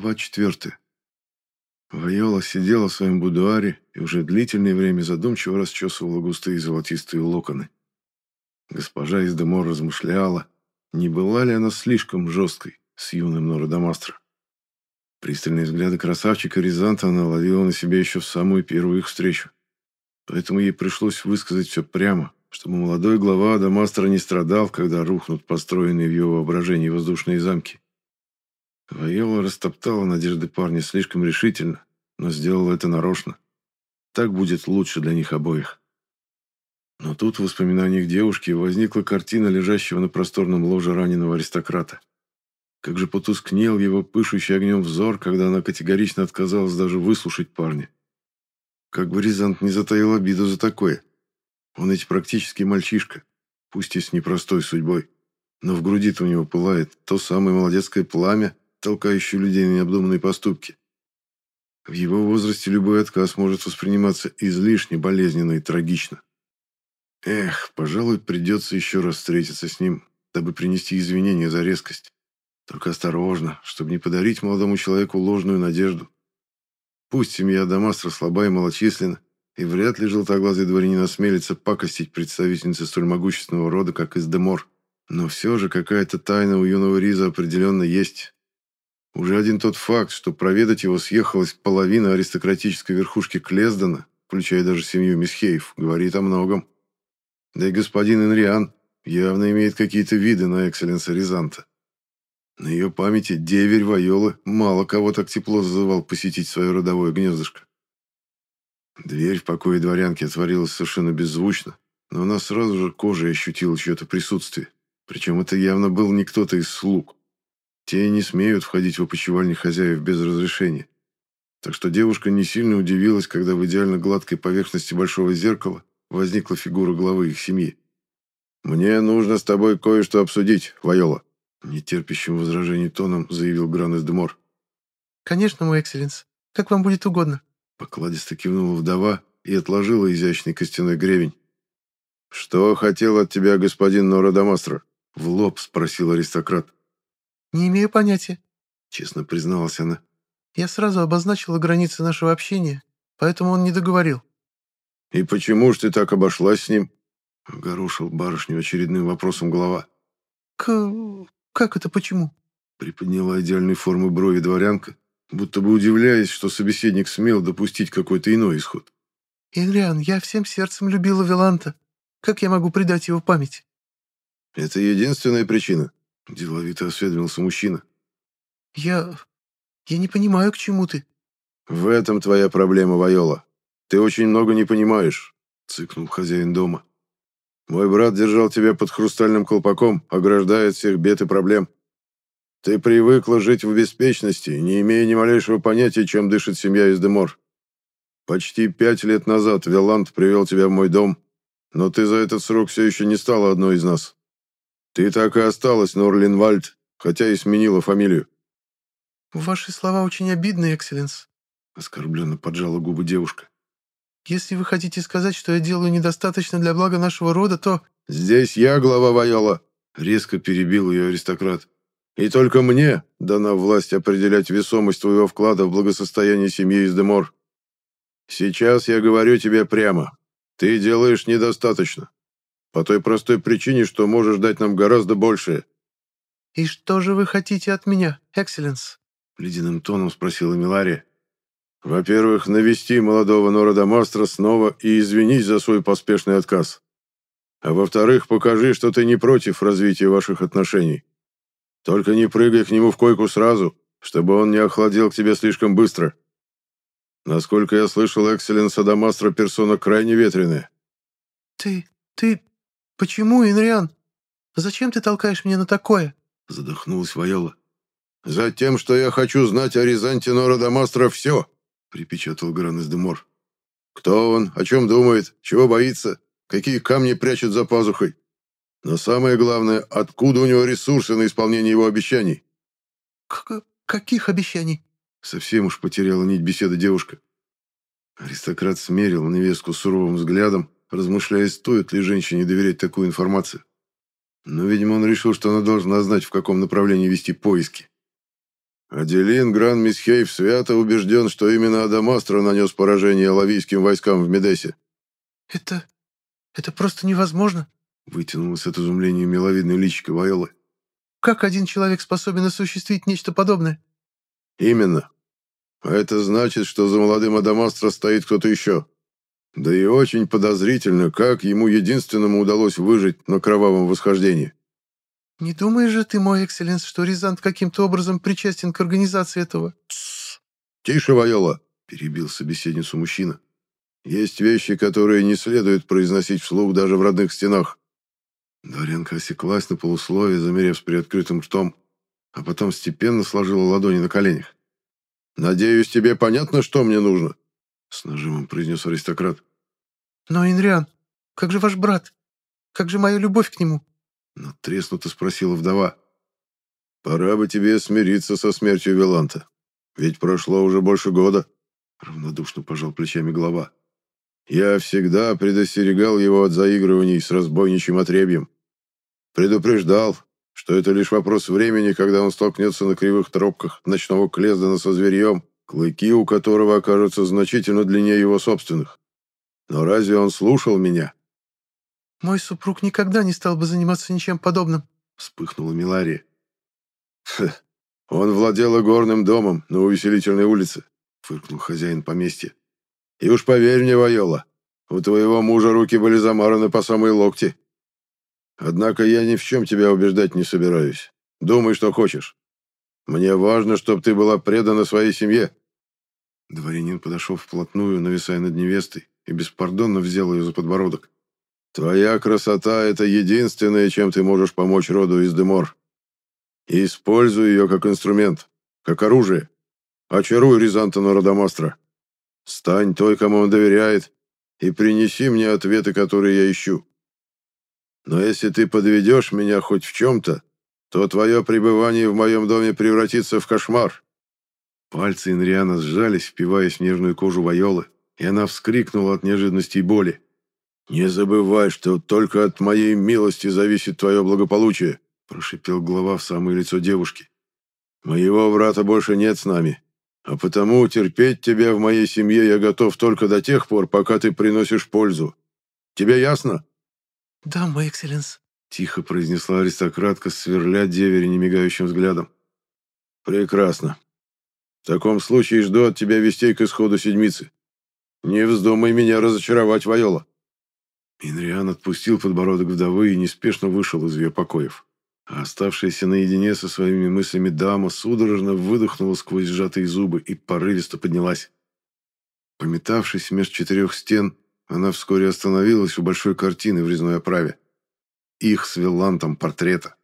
Глава четвертая. Вайола сидела в своем будуаре и уже длительное время задумчиво расчесывала густые золотистые локоны. Госпожа из Демор размышляла, не была ли она слишком жесткой с юным Нородомастро. Пристальные взгляды красавчика Рязанта она ловила на себе еще в самую первую их встречу. Поэтому ей пришлось высказать все прямо, чтобы молодой глава Адамастра не страдал, когда рухнут построенные в его воображении воздушные замки. Вайола растоптала надежды парня слишком решительно, но сделала это нарочно. Так будет лучше для них обоих. Но тут в воспоминаниях девушки возникла картина лежащего на просторном ложе раненого аристократа. Как же потускнел его пышущий огнем взор, когда она категорично отказалась даже выслушать парня. Как бы Рязант не затаил обиду за такое. Он ведь практически мальчишка, пусть и с непростой судьбой. Но в груди-то у него пылает то самое молодецкое пламя, толкающий людей на необдуманные поступки. В его возрасте любой отказ может восприниматься излишне болезненно и трагично. Эх, пожалуй, придется еще раз встретиться с ним, дабы принести извинения за резкость. Только осторожно, чтобы не подарить молодому человеку ложную надежду. Пусть семья Дамастра слаба и малочисленна, и вряд ли желтоглазый дворянин осмелится пакостить представительнице столь могущественного рода, как Издемор. Но все же какая-то тайна у юного Риза определенно есть, уже один тот факт, что проведать его съехалась половина аристократической верхушки Клездена, включая даже семью Мисхеев, говорит о многом. Да и господин Энриан явно имеет какие-то виды на экселленса Рязанта. На ее памяти деверь Вайолы мало кого так тепло зазывал посетить свое родовое гнездышко. Дверь в покое дворянки отворилась совершенно беззвучно, но она сразу же кожей ощутила чье-то присутствие. Причем это явно был не кто-то из слуг. Те не смеют входить в опочивальни хозяев без разрешения. Так что девушка не сильно удивилась, когда в идеально гладкой поверхности большого зеркала возникла фигура главы их семьи. «Мне нужно с тобой кое-что обсудить, Вайола», нетерпящим возражений тоном заявил Гран из Демор. «Конечно, мой экселленс. Как вам будет угодно». Покладисто кивнула вдова и отложила изящный костяной гребень. «Что хотел от тебя господин Нора Дамастро?» В лоб спросил аристократ. «Не имею понятия», — честно призналась она. «Я сразу обозначила границы нашего общения, поэтому он не договорил». «И почему ж ты так обошлась с ним?» — огорошил барышню очередным вопросом голова. «К... как это почему?» — приподняла идеальной формы брови дворянка, будто бы удивляясь, что собеседник смел допустить какой-то иной исход. «Инриан, я всем сердцем любила Виланта. Как я могу предать его память?» «Это единственная причина?» Деловито осведомился мужчина. «Я... я не понимаю, к чему ты». «В этом твоя проблема, Вайола. Ты очень много не понимаешь», — цыкнул хозяин дома. «Мой брат держал тебя под хрустальным колпаком, ограждая от всех бед и проблем. Ты привыкла жить в беспечности, не имея ни малейшего понятия, чем дышит семья из Демор. Почти пять лет назад Веланд привел тебя в мой дом, но ты за этот срок все еще не стала одной из нас. Ты так и осталась Норлинвальд, хотя и сменила фамилию. Ваши слова очень обидны, Экселленс. Оскорбленно поджала губы девушка. Если вы хотите сказать, что я делаю недостаточно для блага нашего рода, то... Здесь я глава Вайола. Резко перебил ее аристократ. И только мне дана власть определять весомость твоего вклада в благосостояние семьи из Демор. Сейчас я говорю тебе прямо. Ты делаешь недостаточно. По той простой причине, что можешь дать нам гораздо большее». «И что же вы хотите от меня, Экселленс?» Ледяным тоном спросила Милария. «Во-первых, навести молодого Нора Дамастра снова и извинись за свой поспешный отказ. А во-вторых, покажи, что ты не против развития ваших отношений. Только не прыгай к нему в койку сразу, чтобы он не охладел к тебе слишком быстро. Насколько я слышал, Экселленс Адамастра персона крайне ветреная». «Ты... ты... «Почему, Инриан? Зачем ты толкаешь меня на такое?» Задохнулась Вайола. «Затем, что я хочу знать о Рязанте Нора Дамастро все», припечатал Гран из Демор. «Кто он? О чем думает? Чего боится? Какие камни прячет за пазухой? Но самое главное, откуда у него ресурсы на исполнение его обещаний?» К «Каких обещаний?» Совсем уж потеряла нить беседы девушка. Аристократ смерил невестку суровым взглядом, размышляя, стоит ли женщине доверять такую информацию. Но, видимо, он решил, что она должна знать, в каком направлении вести поиски. Аделин Гран-Мисхейв свято убежден, что именно Адамастро нанес поражение лавийским войскам в Медесе. «Это... это просто невозможно!» Вытянулась от изумления миловидной личико Вайолы. «Как один человек способен осуществить нечто подобное?» «Именно. А это значит, что за молодым Адамастро стоит кто-то еще. Да и очень подозрительно, как ему единственному удалось выжить на кровавом восхождении. «Не думаешь же ты, мой экселленс, что Рязант каким-то образом причастен к организации этого?» «Тссс! Тише, Вайола!» – перебил собеседницу мужчина. «Есть вещи, которые не следует произносить вслух даже в родных стенах». Дворянка осеклась на полусловие, замерев с приоткрытым ртом, а потом степенно сложила ладони на коленях. «Надеюсь, тебе понятно, что мне нужно?» С нажимом произнес аристократ. «Но, Инриан, как же ваш брат? Как же моя любовь к нему?» Натреснуто спросила вдова. «Пора бы тебе смириться со смертью Виланта. Ведь прошло уже больше года», — равнодушно пожал плечами глава. «Я всегда предостерегал его от заигрываний с разбойничьим отребьем. Предупреждал, что это лишь вопрос времени, когда он столкнется на кривых тропках ночного Клездана со зверьем, клыки у которого окажутся значительно длиннее его собственных. Но разве он слушал меня?» «Мой супруг никогда не стал бы заниматься ничем подобным», — вспыхнула Милария. «Он владел игорным домом на увеселительной улице», — фыркнул хозяин поместья. «И уж поверь мне, Вайола, у твоего мужа руки были замараны по самые локти. Однако я ни в чем тебя убеждать не собираюсь. Думай, что хочешь. Мне важно, чтобы ты была предана своей семье». Дворянин подошел вплотную, нависая над невестой, и беспардонно взял ее за подбородок. Твоя красота — это единственное, чем ты можешь помочь роду из Демор. Используй ее как инструмент, как оружие. Очаруй Рязантона Родомастра. Стань той, кому он доверяет, и принеси мне ответы, которые я ищу. Но если ты подведешь меня хоть в чем-то, то твое пребывание в моем доме превратится в кошмар». Пальцы Инриана сжались, впиваясь в нежную кожу Вайолы, и она вскрикнула от неожиданности и боли. «Не забывай, что только от моей милости зависит твое благополучие», прошипел глава в самое лицо девушки. «Моего брата больше нет с нами, а потому терпеть тебя в моей семье я готов только до тех пор, пока ты приносишь пользу. Тебе ясно?» «Да, мой экселленс», — тихо произнесла аристократка, сверля деверя немигающим взглядом. «Прекрасно. В таком случае жду от тебя вестей к исходу седмицы. Не вздумай меня разочаровать, Вайола». Инриан отпустил подбородок вдовы и неспешно вышел из ее покоев. А оставшаяся наедине со своими мыслями дама судорожно выдохнула сквозь сжатые зубы и порывисто поднялась. Пометавшись меж четырех стен, она вскоре остановилась у большой картины в резной оправе. Их с Виллантом портрета.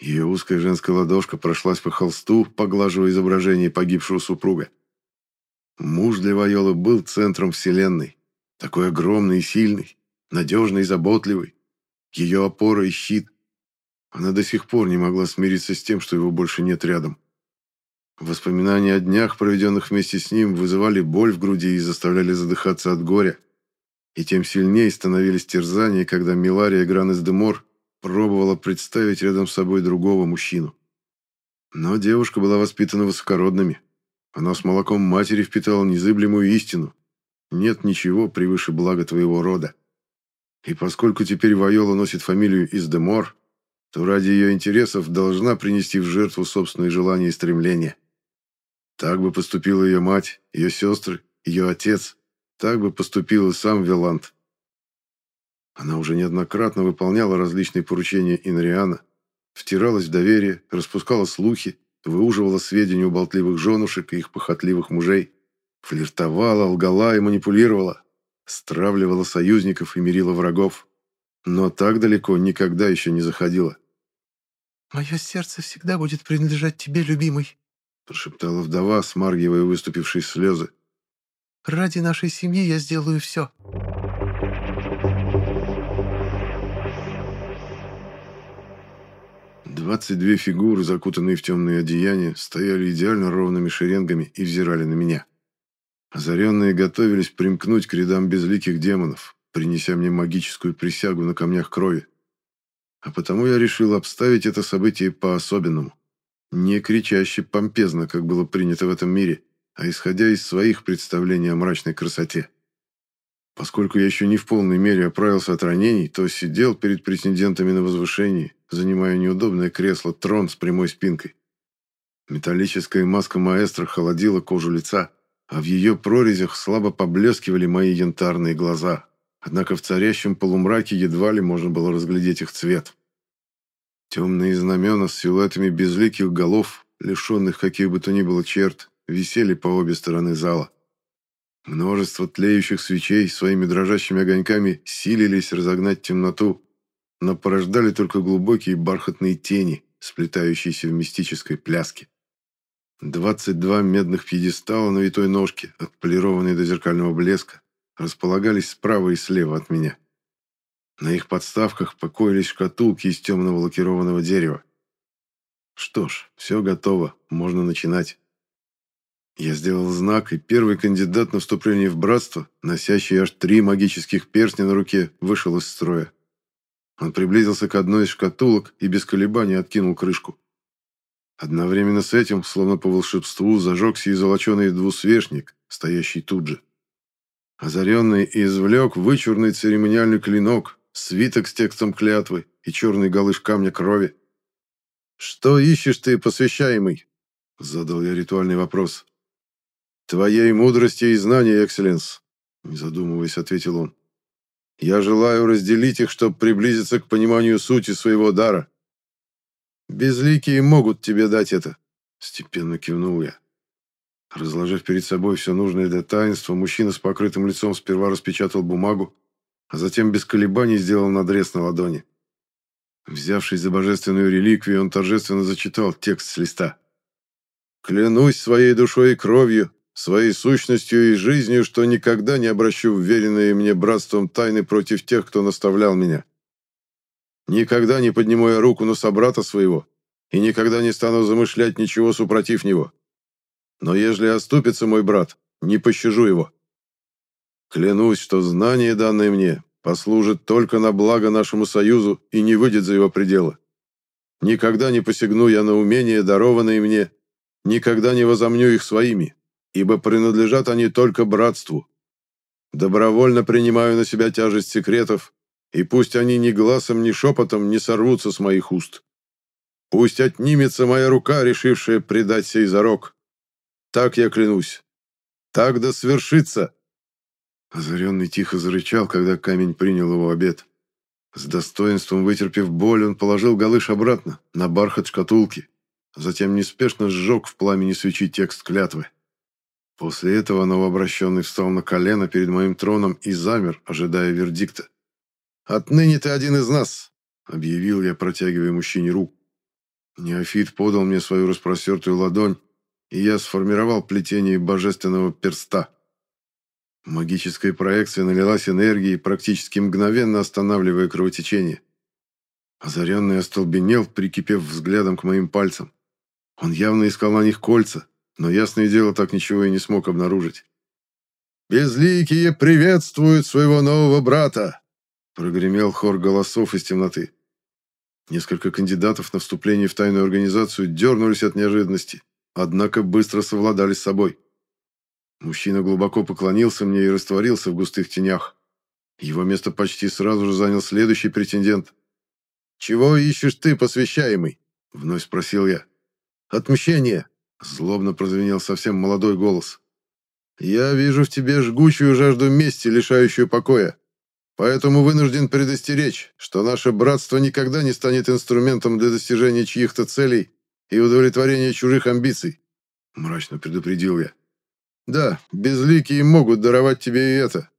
Ее узкая женская ладошка прошлась по холсту, поглаживая изображение погибшего супруга. Муж для Вайолы был центром вселенной, такой огромный и сильный, надежный и заботливый. Ее опора и щит. Она до сих пор не могла смириться с тем, что его больше нет рядом. Воспоминания о днях, проведенных вместе с ним, вызывали боль в груди и заставляли задыхаться от горя. И тем сильнее становились терзания, когда Милария Гранес-де-Мор пробовала представить рядом с собой другого мужчину. Но девушка была воспитана высокородными. Она с молоком матери впитала незыблемую истину. Нет ничего превыше блага твоего рода. И поскольку теперь Вайола носит фамилию Издемор, то ради ее интересов должна принести в жертву собственные желания и стремления. Так бы поступила ее мать, ее сестры, ее отец. Так бы поступил и сам Виланд. Она уже неоднократно выполняла различные поручения Инриана, втиралась в доверие, распускала слухи, выуживала сведения у болтливых женушек и их похотливых мужей. Флиртовала, лгала и манипулировала. Стравливала союзников и мирила врагов. Но так далеко никогда еще не заходила. «Мое сердце всегда будет принадлежать тебе, любимый», прошептала вдова, смаргивая выступившие слезы. «Ради нашей семьи я сделаю все». Двадцать две фигуры, закутанные в темные одеяния, стояли идеально ровными шеренгами и взирали на меня. Озаренные готовились примкнуть к рядам безликих демонов, принеся мне магическую присягу на камнях крови. А потому я решил обставить это событие по-особенному. Не кричаще помпезно, как было принято в этом мире, а исходя из своих представлений о мрачной красоте. Поскольку я еще не в полной мере оправился от ранений, то сидел перед претендентами на возвышении, занимая неудобное кресло трон с прямой спинкой. Металлическая маска маэстро холодила кожу лица, а в ее прорезях слабо поблескивали мои янтарные глаза. Однако в царящем полумраке едва ли можно было разглядеть их цвет. Темные знамена с силуэтами безликих голов, лишенных каких бы то ни было черт, висели по обе стороны зала. Множество тлеющих свечей своими дрожащими огоньками силились разогнать темноту, но порождали только глубокие бархатные тени, сплетающиеся в мистической пляске. Двадцать два медных пьедестала на витой ножке, отполированные до зеркального блеска, располагались справа и слева от меня. На их подставках покоились шкатулки из темного лакированного дерева. Что ж, все готово, можно начинать. Я сделал знак, и первый кандидат на вступление в братство, носящий аж три магических перстня на руке, вышел из строя. Он приблизился к одной из шкатулок и без колебаний откинул крышку. Одновременно с этим, словно по волшебству, зажегся и золоченый двусвешник, стоящий тут же. Озаренный извлек вычурный церемониальный клинок, свиток с текстом клятвы и черный галыш камня крови. «Что ищешь ты, посвящаемый?» — задал я ритуальный вопрос. «Твоей мудрости и знания, экселленс», — не задумываясь, ответил он. «Я желаю разделить их, чтобы приблизиться к пониманию сути своего дара. «Безликие могут тебе дать это», — степенно кивнул я. Разложив перед собой все нужное для таинства, мужчина с покрытым лицом сперва распечатал бумагу, а затем без колебаний сделал надрез на ладони. Взявшись за божественную реликвию, он торжественно зачитал текст с листа. «Клянусь своей душой и кровью, своей сущностью и жизнью, что никогда не обращу вверенные мне братством тайны против тех, кто наставлял меня. Никогда не подниму я руку на собрата своего и никогда не стану замышлять ничего супротив него. Но ежели оступится мой брат, не пощажу его. Клянусь, что знание, данное мне, послужит только на благо нашему союзу и не выйдет за его пределы. Никогда не посягну я на умения, дарованные мне, никогда не возомню их своими, ибо принадлежат они только братству. Добровольно принимаю на себя тяжесть секретов и пусть они ни глазом, ни шепотом не сорвутся с моих уст. Пусть отнимется моя рука, решившая предать сей зарок. Так я клянусь. Так да свершится!» Озаренный тихо зарычал, когда камень принял его обед. С достоинством вытерпев боль, он положил галыш обратно, на бархат шкатулки, затем неспешно сжег в пламени свечи текст клятвы. После этого новообращенный встал на колено перед моим троном и замер, ожидая вердикта. «Отныне ты один из нас», — объявил я, протягивая мужчине руку. Неофит подал мне свою распростертую ладонь, и я сформировал плетение божественного перста. Магическая проекция налилась энергией, практически мгновенно останавливая кровотечение. Озаренный остолбенел, прикипев взглядом к моим пальцам. Он явно искал на них кольца, но, ясное дело, так ничего и не смог обнаружить. «Безликие приветствуют своего нового брата!» Прогремел хор голосов из темноты. Несколько кандидатов на вступление в тайную организацию дернулись от неожиданности, однако быстро совладали с собой. Мужчина глубоко поклонился мне и растворился в густых тенях. Его место почти сразу же занял следующий претендент. «Чего ищешь ты, посвящаемый?» — вновь спросил я. «Отмщение!» — злобно прозвенел совсем молодой голос. «Я вижу в тебе жгучую жажду мести, лишающую покоя. Поэтому вынужден предостеречь, что наше братство никогда не станет инструментом для достижения чьих-то целей и удовлетворения чужих амбиций», — мрачно предупредил я. «Да, безликие могут даровать тебе и это.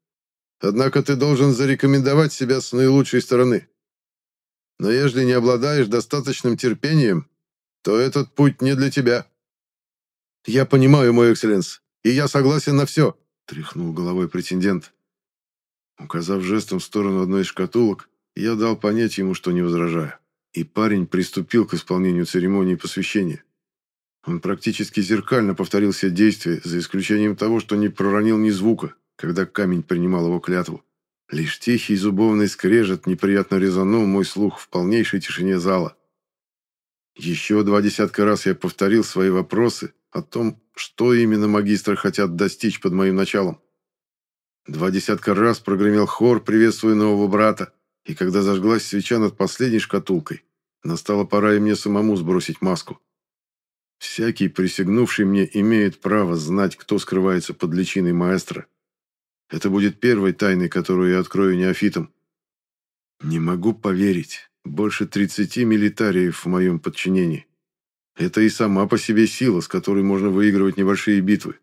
Однако ты должен зарекомендовать себя с наилучшей стороны. Но если не обладаешь достаточным терпением, то этот путь не для тебя». «Я понимаю, мой экселленс, и я согласен на все», — тряхнул головой претендент. Указав жестом в сторону одной из шкатулок, я дал понять ему, что не возражаю. И парень приступил к исполнению церемонии посвящения. Он практически зеркально повторил все действия, за исключением того, что не проронил ни звука, когда камень принимал его клятву. Лишь тихий зубовный скрежет неприятно резанул мой слух в полнейшей тишине зала. Еще два десятка раз я повторил свои вопросы о том, что именно магистры хотят достичь под моим началом. Два десятка раз прогремел хор, приветствуя нового брата, и когда зажглась свеча над последней шкатулкой, настала пора и мне самому сбросить маску. Всякий, присягнувший мне, имеет право знать, кто скрывается под личиной маэстро. Это будет первой тайной, которую я открою неофитам. Не могу поверить. Больше 30 милитариев в моем подчинении. Это и сама по себе сила, с которой можно выигрывать небольшие битвы.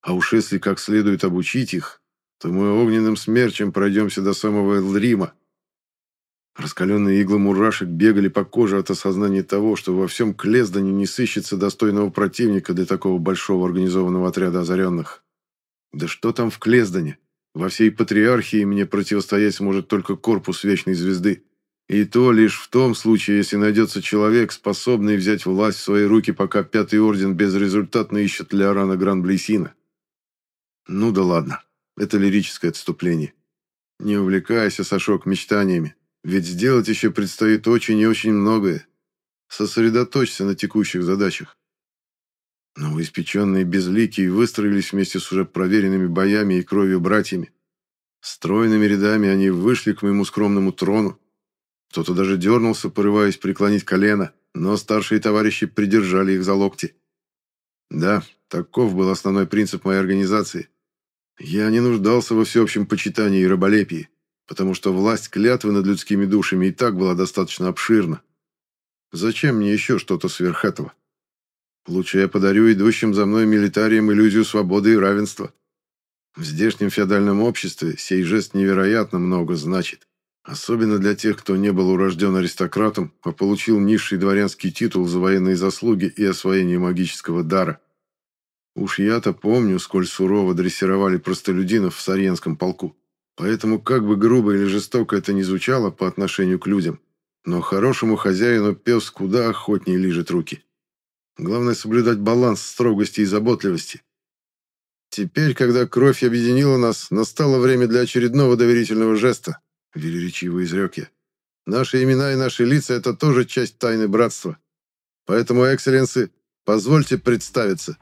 А уж если как следует обучить их, то мы огненным смерчем пройдемся до самого Элрима. Раскаленные иглы мурашек бегали по коже от осознания того, что во всем Клездане не сыщется достойного противника для такого большого организованного отряда озаренных. Да что там в Клездане? Во всей Патриархии мне противостоять сможет только корпус Вечной Звезды. И то лишь в том случае, если найдется человек, способный взять власть в свои руки, пока Пятый Орден безрезультатно ищет Леорана Гран-Блейсина. Ну да ладно, это лирическое отступление. Не увлекайся, Сашок, мечтаниями. Ведь сделать еще предстоит очень и очень многое. Сосредоточься на текущих задачах. Новоиспеченные безликие выстроились вместе с уже проверенными боями и кровью братьями. Стройными рядами они вышли к моему скромному трону. Кто-то даже дернулся, порываясь преклонить колено, но старшие товарищи придержали их за локти. Да, таков был основной принцип моей организации. Я не нуждался во всеобщем почитании и раболепии потому что власть клятвы над людскими душами и так была достаточно обширна. Зачем мне еще что-то сверх этого? Лучше я подарю идущим за мной милитариям иллюзию свободы и равенства. В здешнем феодальном обществе сей жест невероятно много значит. Особенно для тех, кто не был урожден аристократом, а получил низший дворянский титул за военные заслуги и освоение магического дара. Уж я-то помню, сколь сурово дрессировали простолюдинов в Сарьенском полку. Поэтому, как бы грубо или жестоко это ни звучало по отношению к людям, но хорошему хозяину пес куда охотнее лижет руки. Главное соблюдать баланс строгости и заботливости. Теперь, когда кровь объединила нас, настало время для очередного доверительного жеста, велеречиво изрек я. Наши имена и наши лица – это тоже часть тайны братства. Поэтому, экселленсы, позвольте представиться.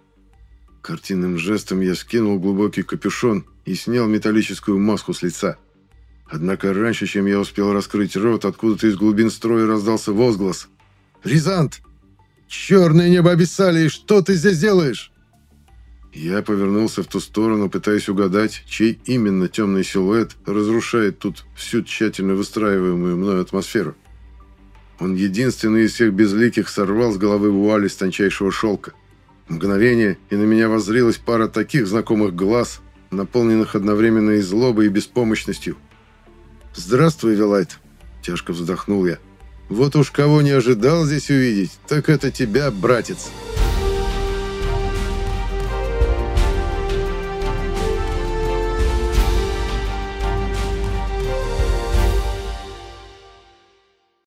Картинным жестом я скинул глубокий капюшон и снял металлическую маску с лица. Однако раньше, чем я успел раскрыть рот, откуда-то из глубин строя раздался возглас. «Рязант! Черное небо Абиссалии! Что ты здесь делаешь?» Я повернулся в ту сторону, пытаясь угадать, чей именно темный силуэт разрушает тут всю тщательно выстраиваемую мною атмосферу. Он единственный из всех безликих сорвал с головы вуали с тончайшего шелка. Мгновение, и на меня воззрилась пара таких знакомых глаз, наполненных одновременно и злобой, и беспомощностью. «Здравствуй, Вилайт!» – тяжко вздохнул я. «Вот уж кого не ожидал здесь увидеть, так это тебя, братец!»